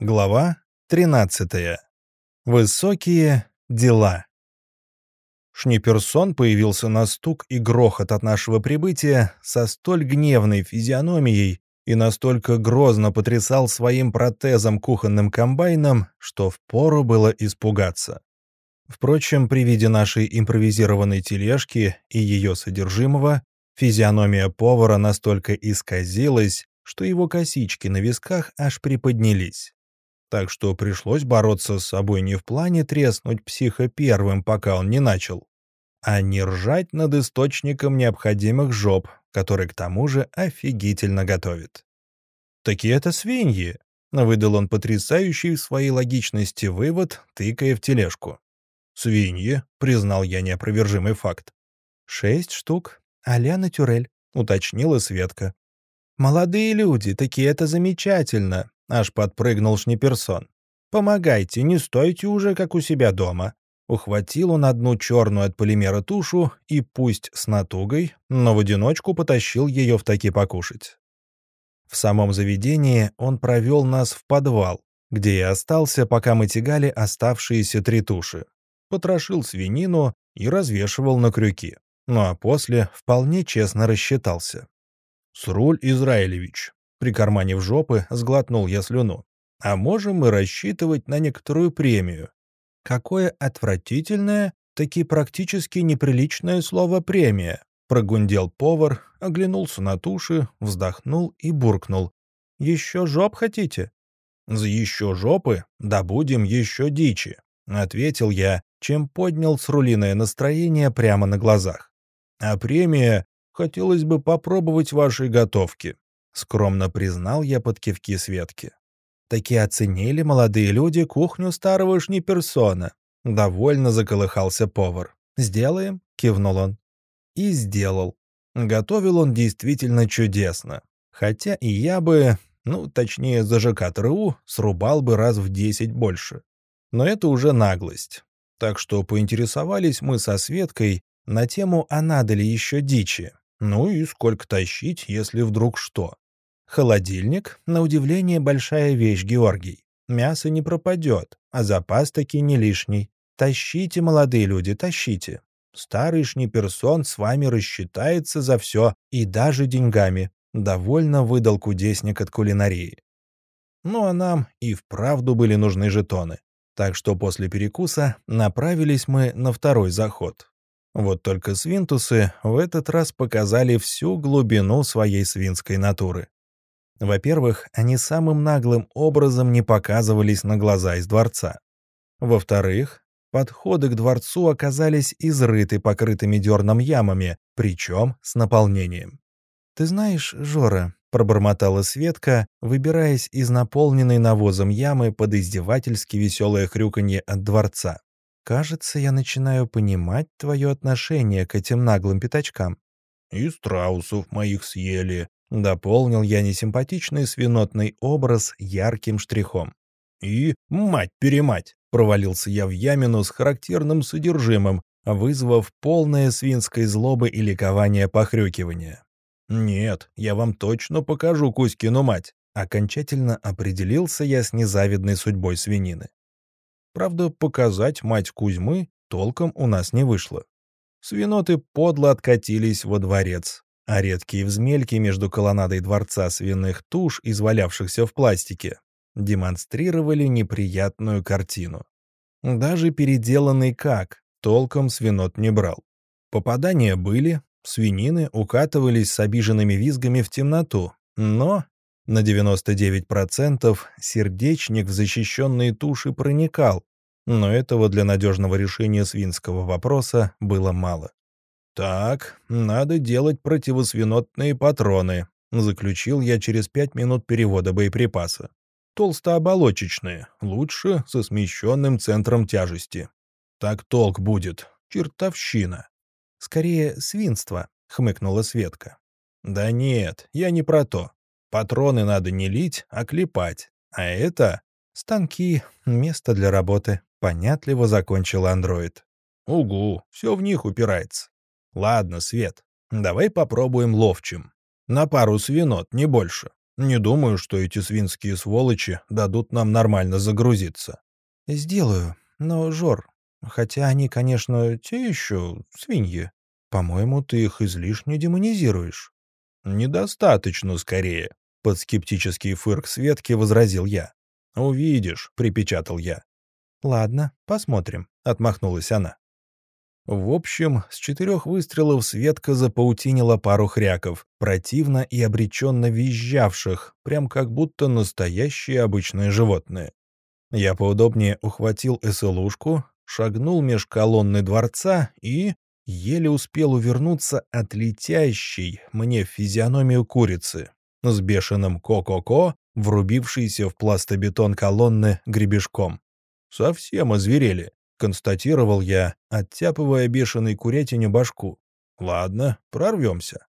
Глава 13. Высокие дела. Шниперсон появился на стук и грохот от нашего прибытия со столь гневной физиономией и настолько грозно потрясал своим протезом кухонным комбайном, что впору было испугаться. Впрочем, при виде нашей импровизированной тележки и ее содержимого, физиономия повара настолько исказилась, что его косички на висках аж приподнялись так что пришлось бороться с собой не в плане треснуть психа первым, пока он не начал, а не ржать над источником необходимых жоп, который к тому же офигительно готовит. «Такие это свиньи», — выдал он потрясающий в своей логичности вывод, тыкая в тележку. «Свиньи», — признал я неопровержимый факт. «Шесть штук, а-ля натюрель», — уточнила Светка. «Молодые люди, такие это замечательно. Аж подпрыгнул Шниперсон. «Помогайте, не стойте уже, как у себя дома». Ухватил он одну черную от полимера тушу и пусть с натугой, но в одиночку потащил ее в таки покушать. В самом заведении он провел нас в подвал, где и остался, пока мы тягали оставшиеся три туши. Потрошил свинину и развешивал на крюки. Ну а после вполне честно рассчитался. «Сруль Израилевич, Прикарманив жопы, сглотнул я слюну. А можем мы рассчитывать на некоторую премию? Какое отвратительное, таки практически неприличное слово «премия». Прогундел повар, оглянулся на туши, вздохнул и буркнул. «Еще жоп хотите?» «За еще жопы добудем еще дичи», — ответил я, чем поднял срулиное настроение прямо на глазах. «А премия хотелось бы попробовать вашей готовки. — скромно признал я под кивки Светки. Таки оценили молодые люди кухню старого шниперсона. Довольно заколыхался повар. «Сделаем?» — кивнул он. И сделал. Готовил он действительно чудесно. Хотя и я бы, ну, точнее, за ЖК ТРУ, срубал бы раз в десять больше. Но это уже наглость. Так что поинтересовались мы со Светкой на тему, а надо ли еще дичи. Ну и сколько тащить, если вдруг что. Холодильник, на удивление, большая вещь, Георгий. Мясо не пропадет, а запас таки не лишний. Тащите, молодые люди, тащите. Старый шниперсон с вами рассчитается за все и даже деньгами. Довольно выдал кудесник от кулинарии. Ну а нам и вправду были нужны жетоны. Так что после перекуса направились мы на второй заход. Вот только свинтусы в этот раз показали всю глубину своей свинской натуры. Во-первых, они самым наглым образом не показывались на глаза из дворца. Во-вторых, подходы к дворцу оказались изрыты покрытыми дерном ямами, причем с наполнением. «Ты знаешь, Жора», — пробормотала Светка, выбираясь из наполненной навозом ямы под издевательски веселое хрюканье от дворца. Кажется, я начинаю понимать твое отношение к этим наглым пятачкам. «И страусов моих съели», — дополнил я несимпатичный свинотный образ ярким штрихом. «И, мать-перемать!» — провалился я в ямину с характерным содержимым, вызвав полное свинской злобы и ликование похрюкивания. «Нет, я вам точно покажу Кузькину мать», — окончательно определился я с незавидной судьбой свинины. Правда, показать мать Кузьмы толком у нас не вышло. Свиноты подло откатились во дворец, а редкие взмельки между колоннадой дворца свиных туш, извалявшихся в пластике, демонстрировали неприятную картину. Даже переделанный как толком свинот не брал. Попадания были, свинины укатывались с обиженными визгами в темноту, но на 99% сердечник в защищенные туши проникал, но этого для надежного решения свинского вопроса было мало. «Так, надо делать противосвинотные патроны», — заключил я через пять минут перевода боеприпаса. «Толстооболочечные, лучше со смещенным центром тяжести. Так толк будет. Чертовщина». «Скорее, свинство», — хмыкнула Светка. «Да нет, я не про то. Патроны надо не лить, а клепать. А это станки, место для работы. Понятливо закончил андроид. «Угу, все в них упирается. Ладно, Свет, давай попробуем ловчим. На пару свинот, не больше. Не думаю, что эти свинские сволочи дадут нам нормально загрузиться». «Сделаю. Но, Жор, хотя они, конечно, те еще свиньи, по-моему, ты их излишне демонизируешь». «Недостаточно, скорее», — под скептический фырк Светки возразил я. «Увидишь», — припечатал я. «Ладно, посмотрим», — отмахнулась она. В общем, с четырех выстрелов Светка запаутинила пару хряков, противно и обреченно визжавших, прям как будто настоящие обычные животные. Я поудобнее ухватил СЛУшку, шагнул меж колонны дворца и еле успел увернуться от летящей мне в физиономию курицы с бешеным ко-ко-ко, врубившейся в пластобетон колонны гребешком. Совсем озверели констатировал я, оттяпывая бешеной курятине башку. Ладно, прорвемся.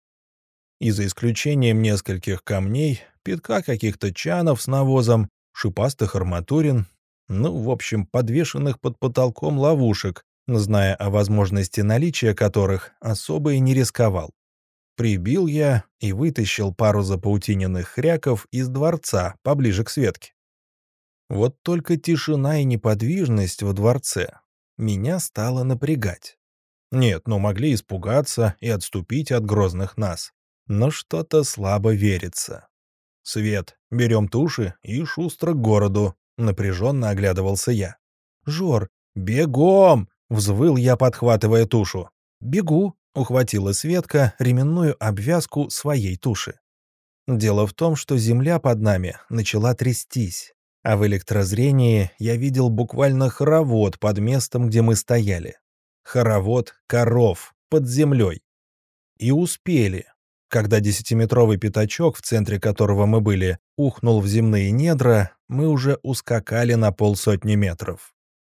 И за исключением нескольких камней, пятка каких-то чанов с навозом, шипастых арматурин, ну, в общем, подвешенных под потолком ловушек, зная о возможности наличия которых, особо и не рисковал. Прибил я и вытащил пару запаутиненных хряков из дворца поближе к Светке. Вот только тишина и неподвижность во дворце меня стало напрягать. Нет, ну могли испугаться и отступить от грозных нас. Но что-то слабо верится. «Свет, берем туши и шустро к городу», — напряженно оглядывался я. «Жор, бегом!» — взвыл я, подхватывая тушу. «Бегу!» — ухватила Светка ременную обвязку своей туши. Дело в том, что земля под нами начала трястись а в электрозрении я видел буквально хоровод под местом, где мы стояли. Хоровод коров под землей. И успели. Когда десятиметровый пятачок, в центре которого мы были, ухнул в земные недра, мы уже ускакали на полсотни метров.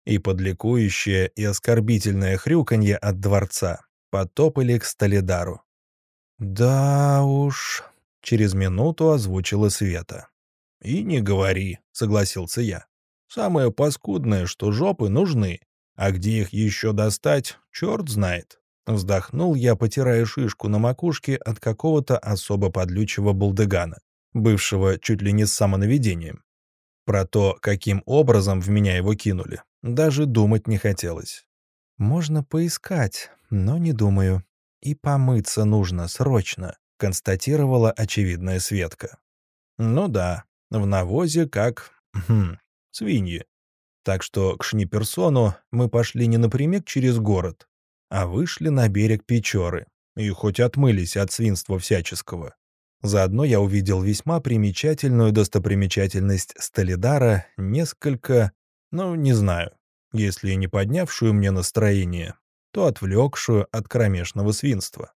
И подликующее и оскорбительное хрюканье от дворца потопали к Столидару. «Да уж», — через минуту озвучила Света. «И не говори», — согласился я. «Самое паскудное, что жопы нужны, а где их еще достать, черт знает». Вздохнул я, потирая шишку на макушке от какого-то особо подлючего булдыгана, бывшего чуть ли не с самонаведением. Про то, каким образом в меня его кинули, даже думать не хотелось. «Можно поискать, но не думаю. И помыться нужно срочно», — констатировала очевидная Светка. «Ну да, в навозе как... Хм, свиньи. Так что к Шниперсону мы пошли не напрямик через город, а вышли на берег Печоры и хоть отмылись от свинства всяческого. Заодно я увидел весьма примечательную достопримечательность Столидара, несколько, ну, не знаю, если не поднявшую мне настроение, то отвлекшую от кромешного свинства.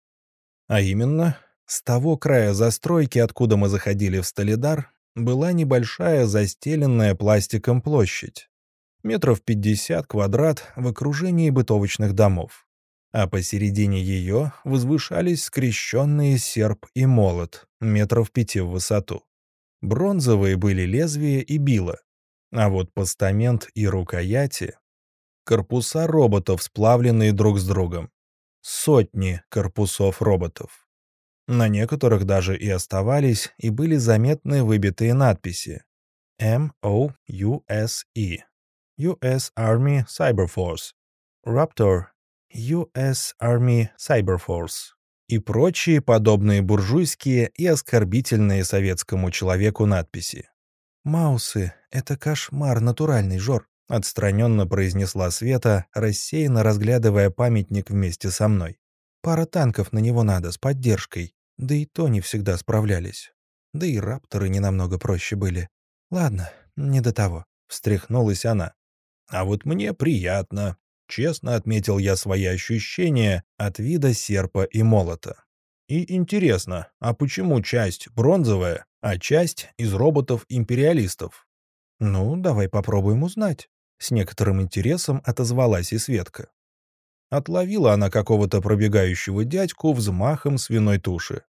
А именно, с того края застройки, откуда мы заходили в Столидар, была небольшая застеленная пластиком площадь. Метров 50 квадрат в окружении бытовочных домов. А посередине ее возвышались скрещенные серп и молот, метров пяти в высоту. Бронзовые были лезвия и била, а вот постамент и рукояти — корпуса роботов, сплавленные друг с другом. Сотни корпусов роботов. На некоторых даже и оставались и были заметны выбитые надписи M-O-U-S-E US Army Cyber Force Raptor US Army Cyber Force и прочие подобные буржуйские и оскорбительные советскому человеку надписи. «Маусы — это кошмар натуральный, Жор», — отстраненно произнесла Света, рассеянно разглядывая памятник вместе со мной. «Пара танков на него надо, с поддержкой. Да и то не всегда справлялись. Да и рапторы не намного проще были. Ладно, не до того. Встряхнулась она. А вот мне приятно. Честно отметил я свои ощущения от вида серпа и молота. И интересно, а почему часть бронзовая, а часть из роботов-империалистов? Ну, давай попробуем узнать. С некоторым интересом отозвалась и Светка. Отловила она какого-то пробегающего дядьку взмахом свиной туши.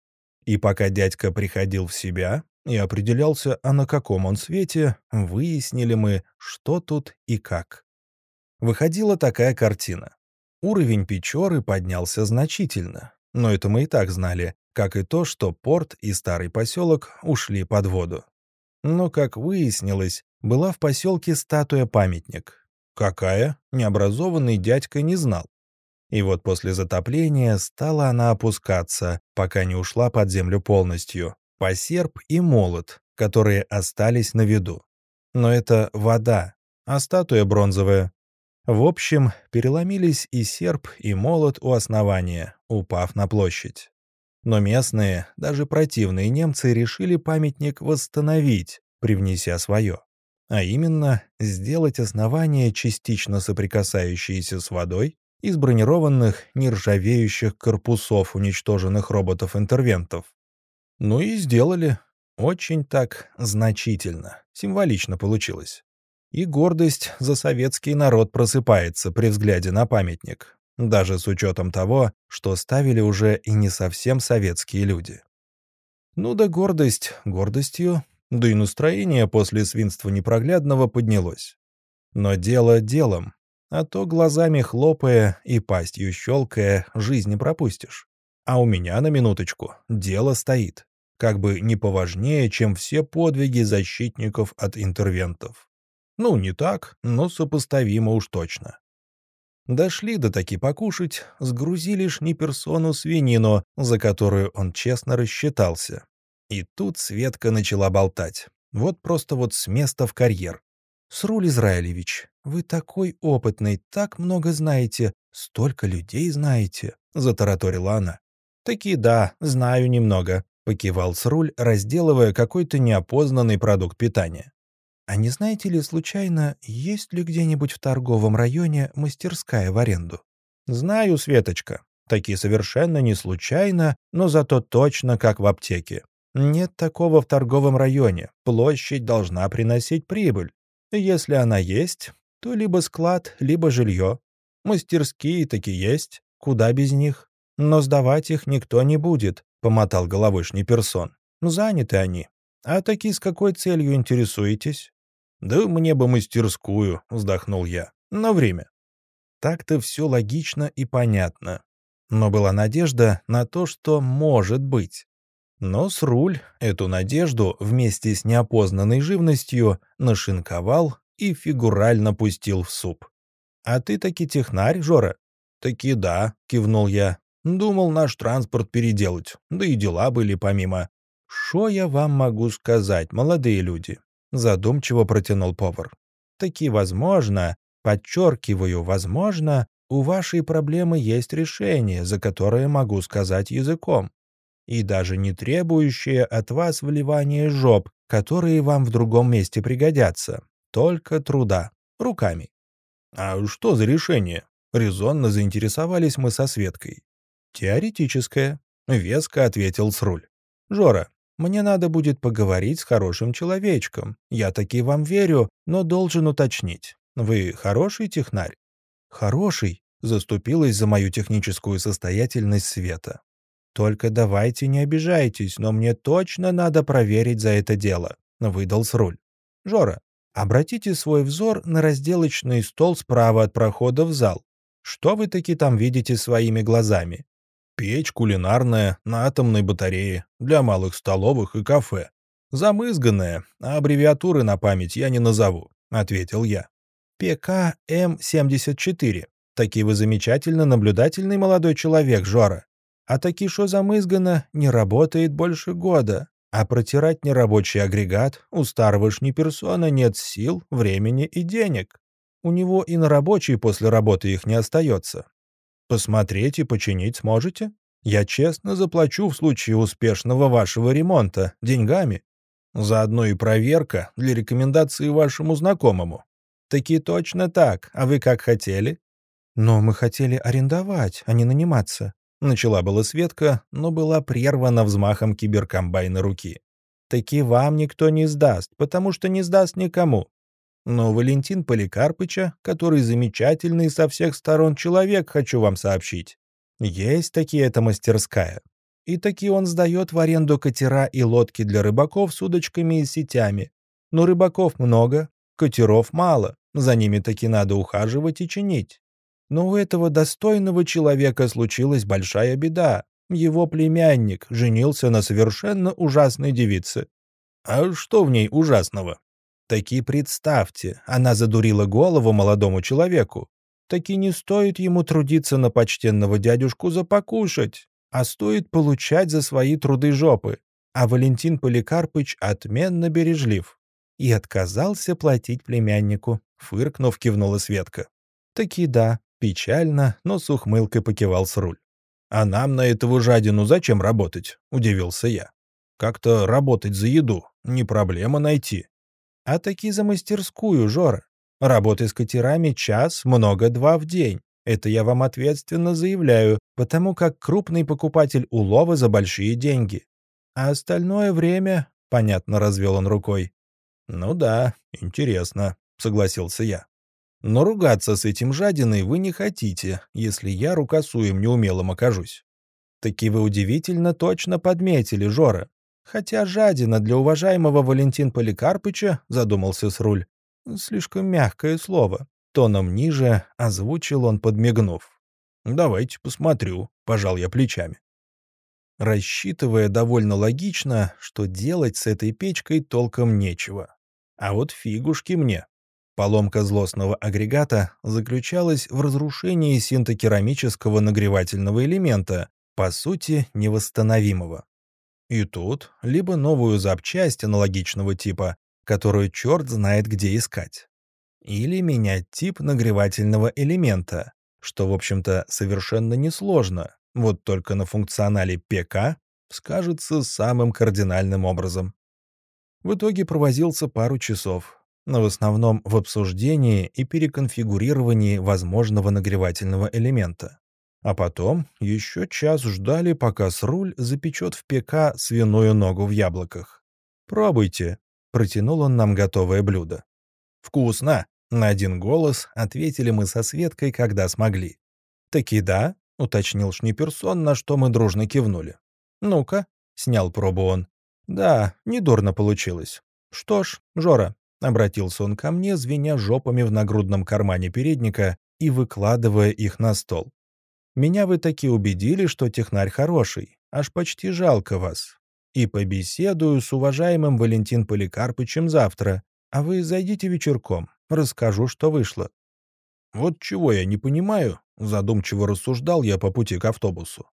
И пока дядька приходил в себя и определялся, а на каком он свете, выяснили мы, что тут и как. Выходила такая картина. Уровень Печоры поднялся значительно, но это мы и так знали, как и то, что порт и старый поселок ушли под воду. Но, как выяснилось, была в поселке статуя-памятник. Какая, необразованный дядька не знал. И вот после затопления стала она опускаться, пока не ушла под землю полностью, по серп и молот, которые остались на виду. Но это вода, а статуя бронзовая. В общем, переломились и серп, и молот у основания, упав на площадь. Но местные, даже противные немцы решили памятник восстановить, привнеся свое. А именно, сделать основание, частично соприкасающееся с водой, из бронированных, нержавеющих корпусов уничтоженных роботов-интервентов. Ну и сделали. Очень так значительно, символично получилось. И гордость за советский народ просыпается при взгляде на памятник, даже с учетом того, что ставили уже и не совсем советские люди. Ну да гордость гордостью, да и настроение после свинства непроглядного поднялось. Но дело делом, а то глазами хлопая и пастью щелкая жизнь не пропустишь. А у меня на минуточку дело стоит, как бы не поважнее, чем все подвиги защитников от интервентов. Ну, не так, но сопоставимо уж точно. Дошли до таки покушать, сгрузили ж не персону свинину, за которую он честно рассчитался. И тут Светка начала болтать. Вот просто вот с места в карьер. «Сруль Израилевич, вы такой опытный, так много знаете, столько людей знаете», — затараторила она. «Таки да, знаю немного», — покивал Сруль, разделывая какой-то неопознанный продукт питания. А не знаете ли случайно, есть ли где-нибудь в торговом районе мастерская в аренду? Знаю, Светочка. Таки совершенно не случайно, но зато точно как в аптеке. Нет такого в торговом районе. Площадь должна приносить прибыль. Если она есть, то либо склад, либо жилье. Мастерские таки есть. Куда без них? Но сдавать их никто не будет, — помотал головой Шниперсон. Заняты они. А таки с какой целью интересуетесь? «Да мне бы мастерскую», — вздохнул я. «На время». Так-то все логично и понятно. Но была надежда на то, что может быть. Но с руль эту надежду вместе с неопознанной живностью нашинковал и фигурально пустил в суп. «А ты таки технарь, Жора?» «Таки да», — кивнул я. «Думал наш транспорт переделать, да и дела были помимо». «Шо я вам могу сказать, молодые люди? задумчиво протянул повар. Таки возможно, подчеркиваю, возможно, у вашей проблемы есть решение, за которое могу сказать языком, и даже не требующее от вас вливания жоп, которые вам в другом месте пригодятся, только труда, руками. А что за решение? Резонно заинтересовались мы со Светкой. Теоретическое, веско ответил Сруль. Жора, мне надо будет поговорить с хорошим человечком. Я таки вам верю, но должен уточнить. Вы хороший технарь?» «Хороший», — заступилась за мою техническую состоятельность Света. «Только давайте не обижайтесь, но мне точно надо проверить за это дело», — выдал с руль. «Жора, обратите свой взор на разделочный стол справа от прохода в зал. Что вы таки там видите своими глазами? Печь кулинарная на атомной батарее для малых столовых и кафе. Замызганная, а аббревиатуры на память я не назову, ответил я. ПК-М-74. Таки вы замечательно наблюдательный молодой человек, Жора. А таки что замызгано, не работает больше года. А протирать нерабочий агрегат у старого шниперсона нет сил, времени и денег. У него и на рабочий после работы их не остается. Посмотреть и починить сможете? Я честно заплачу в случае успешного вашего ремонта деньгами. Заодно и проверка для рекомендации вашему знакомому. Таки точно так, а вы как хотели? Но мы хотели арендовать, а не наниматься. Начала была Светка, но была прервана взмахом киберкомбайна руки. Таки вам никто не сдаст, потому что не сдаст никому. Но Валентин Поликарпыча, который замечательный со всех сторон человек, хочу вам сообщить. Есть такие эта мастерская. И таки он сдает в аренду катера и лодки для рыбаков с удочками и сетями. Но рыбаков много, катеров мало, за ними таки надо ухаживать и чинить. Но у этого достойного человека случилась большая беда. Его племянник женился на совершенно ужасной девице. А что в ней ужасного? Таки представьте, она задурила голову молодому человеку. Таки не стоит ему трудиться на почтенного дядюшку за покушать, а стоит получать за свои труды жопы. А Валентин Поликарпыч отменно бережлив. И отказался платить племяннику, фыркнув, кивнула Светка. Таки да, печально, но с ухмылкой покивал с руль. «А нам на этого жадину зачем работать?» — удивился я. «Как-то работать за еду, не проблема найти». «А таки за мастерскую, Жора. Работай с катерами час, много-два в день. Это я вам ответственно заявляю, потому как крупный покупатель улова за большие деньги. А остальное время...» — понятно развел он рукой. «Ну да, интересно», — согласился я. Но ругаться с этим жадиной вы не хотите, если я рукосуем неумелым окажусь. Таки вы удивительно точно подметили, Жора. Хотя жадина для уважаемого Валентин Поликарпыча, задумался с руль, слишком мягкое слово. Тоном ниже озвучил он, подмигнув. «Давайте посмотрю», — пожал я плечами. Рассчитывая довольно логично, что делать с этой печкой толком нечего. А вот фигушки мне. Поломка злостного агрегата заключалась в разрушении синтокерамического нагревательного элемента, по сути, невосстановимого. И тут либо новую запчасть аналогичного типа, которую черт знает где искать, или менять тип нагревательного элемента, что, в общем-то, совершенно несложно, вот только на функционале ПК скажется самым кардинальным образом. В итоге провозился пару часов, но в основном в обсуждении и переконфигурировании возможного нагревательного элемента. А потом еще час ждали, пока Сруль запечет в ПК свиную ногу в яблоках. «Пробуйте», — протянул он нам готовое блюдо. «Вкусно!» — на один голос ответили мы со Светкой, когда смогли. «Таки да», — уточнил Шниперсон, на что мы дружно кивнули. «Ну-ка», — снял пробу он. «Да, недурно получилось. Что ж, Жора, Обратился он ко мне, звеня жопами в нагрудном кармане передника и выкладывая их на стол. «Меня вы таки убедили, что технарь хороший. Аж почти жалко вас. И побеседую с уважаемым Валентин Поликарпычем завтра. А вы зайдите вечерком. Расскажу, что вышло». «Вот чего я не понимаю», — задумчиво рассуждал я по пути к автобусу.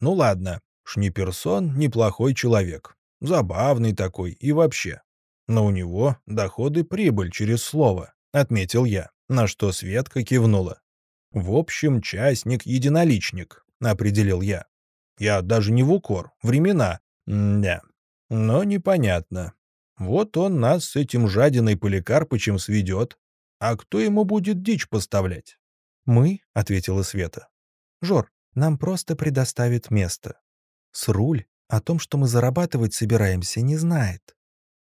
«Ну ладно, Шниперсон — неплохой человек. Забавный такой и вообще. Но у него доходы прибыль через слово, отметил я, на что Светка кивнула. В общем, частник-единоличник, определил я. Я даже не в укор, времена. Да. Но непонятно. Вот он нас с этим жадиной Поликарпычем сведет. А кто ему будет дичь поставлять? «Мы», — ответила Света. «Жор, нам просто предоставит место. С руль о том, что мы зарабатывать собираемся, не знает.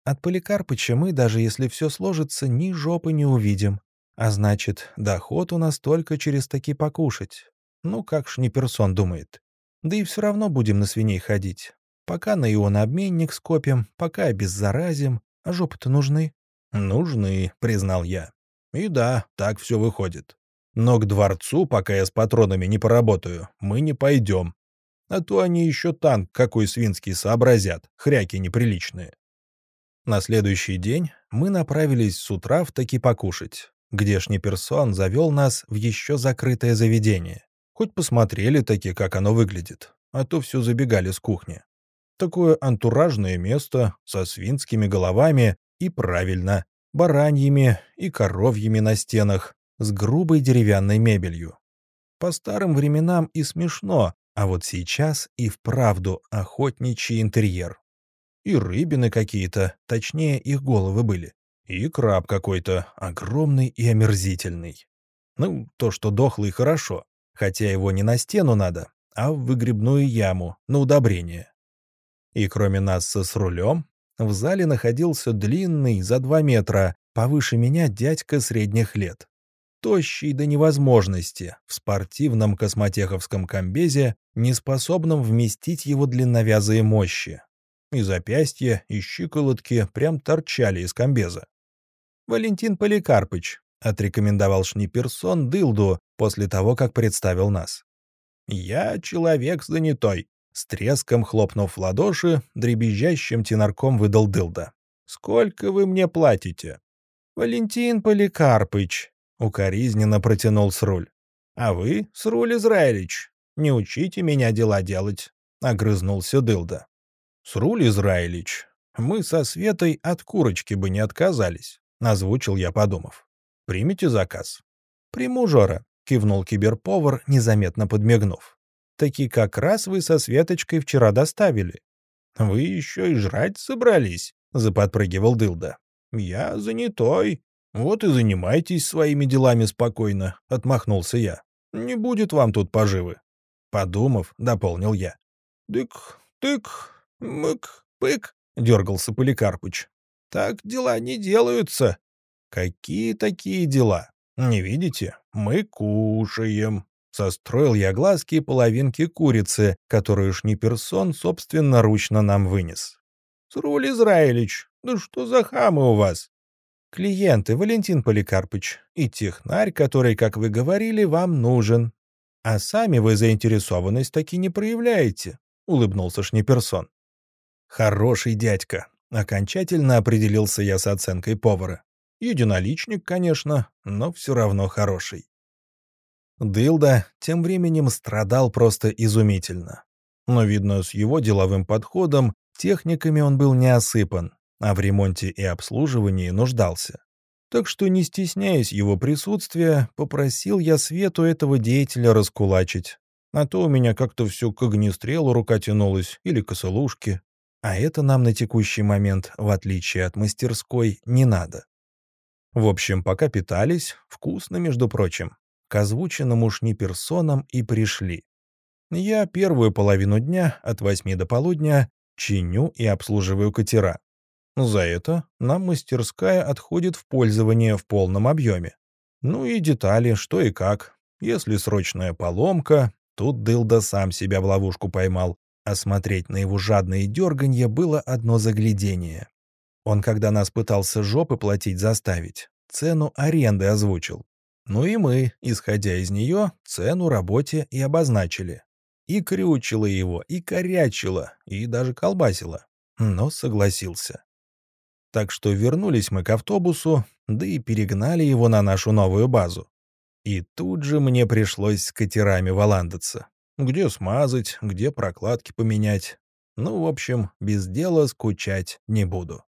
От Поликарпыча мы, даже если все сложится, ни жопы не увидим. А значит, доход у нас только через таки покушать. Ну, как ж не персон думает. Да и все равно будем на свиней ходить. Пока на ионообменник скопим, пока обеззаразим. А жопы-то нужны? Нужны, признал я. И да, так все выходит. Но к дворцу, пока я с патронами не поработаю, мы не пойдем. А то они еще танк какой свинский сообразят, хряки неприличные. На следующий день мы направились с утра в таки покушать. Гдешний персон завел нас в еще закрытое заведение. Хоть посмотрели таки, как оно выглядит, а то все забегали с кухни. Такое антуражное место со свинскими головами и, правильно, бараньими и коровьими на стенах с грубой деревянной мебелью. По старым временам и смешно, а вот сейчас и вправду охотничий интерьер. И рыбины какие-то, точнее, их головы были. И краб какой-то, огромный и омерзительный. Ну, то, что дохлый, хорошо. Хотя его не на стену надо, а в выгребную яму, на удобрение. И кроме нас с рулем, в зале находился длинный, за два метра, повыше меня дядька средних лет. Тощий до невозможности, в спортивном космотеховском комбезе, не способном вместить его длинновязые мощи, и запястья, и щиколотки прям торчали из комбеза. «Валентин Поликарпыч», — отрекомендовал Шниперсон дылду после того, как представил нас. «Я человек занятой», С треском хлопнув в ладоши, дребезжащим тенарком выдал дылда. «Сколько вы мне платите?» «Валентин Поликарпыч», — укоризненно протянул Сруль. «А вы, Сруль Израилевич, не учите меня дела делать», — огрызнулся дылда. «Сруль Израилевич, мы со Светой от курочки бы не отказались», — озвучил я, подумав. «Примите заказ». «Приму, Жора», — кивнул киберповар, незаметно подмигнув. «Таки как раз вы со Светочкой вчера доставили». «Вы еще и жрать собрались», — заподпрыгивал Дылда. «Я занятой. Вот и занимайтесь своими делами спокойно», — отмахнулся я. «Не будет вам тут поживы». Подумав, дополнил я. «Дык, тык, мык, пык», — дергался Поликарпыч. «Так дела не делаются». «Какие такие дела? Не видите? Мы кушаем». Состроил я глазки и половинки курицы, которую уж не персон собственноручно нам вынес. «Сруль Израилевич, ну что за хамы у вас?» «Клиенты, Валентин Поликарпыч, и технарь, который, как вы говорили, вам нужен. А сами вы заинтересованность таки не проявляете», — улыбнулся Шниперсон. «Хороший дядька», — окончательно определился я с оценкой повара. Единоличник, конечно, но все равно хороший. Дылда тем временем страдал просто изумительно. Но, видно, с его деловым подходом техниками он был не осыпан, а в ремонте и обслуживании нуждался. Так что, не стесняясь его присутствия, попросил я Свету этого деятеля раскулачить. А то у меня как-то все к огнестрелу рука тянулась или к осылушке. А это нам на текущий момент, в отличие от мастерской, не надо. В общем, пока питались, вкусно, между прочим, к озвученным уж не персонам и пришли. Я первую половину дня, от восьми до полудня, чиню и обслуживаю катера. За это нам мастерская отходит в пользование в полном объеме. Ну и детали, что и как. Если срочная поломка, тут Дылда сам себя в ловушку поймал, а смотреть на его жадные дерганье было одно заглядение. Он, когда нас пытался жопы платить заставить, цену аренды озвучил. Ну и мы, исходя из нее, цену работе и обозначили. И крючило его, и корячило, и даже колбасило. Но согласился. Так что вернулись мы к автобусу, да и перегнали его на нашу новую базу. И тут же мне пришлось с катерами валандаться. Где смазать, где прокладки поменять. Ну, в общем, без дела скучать не буду.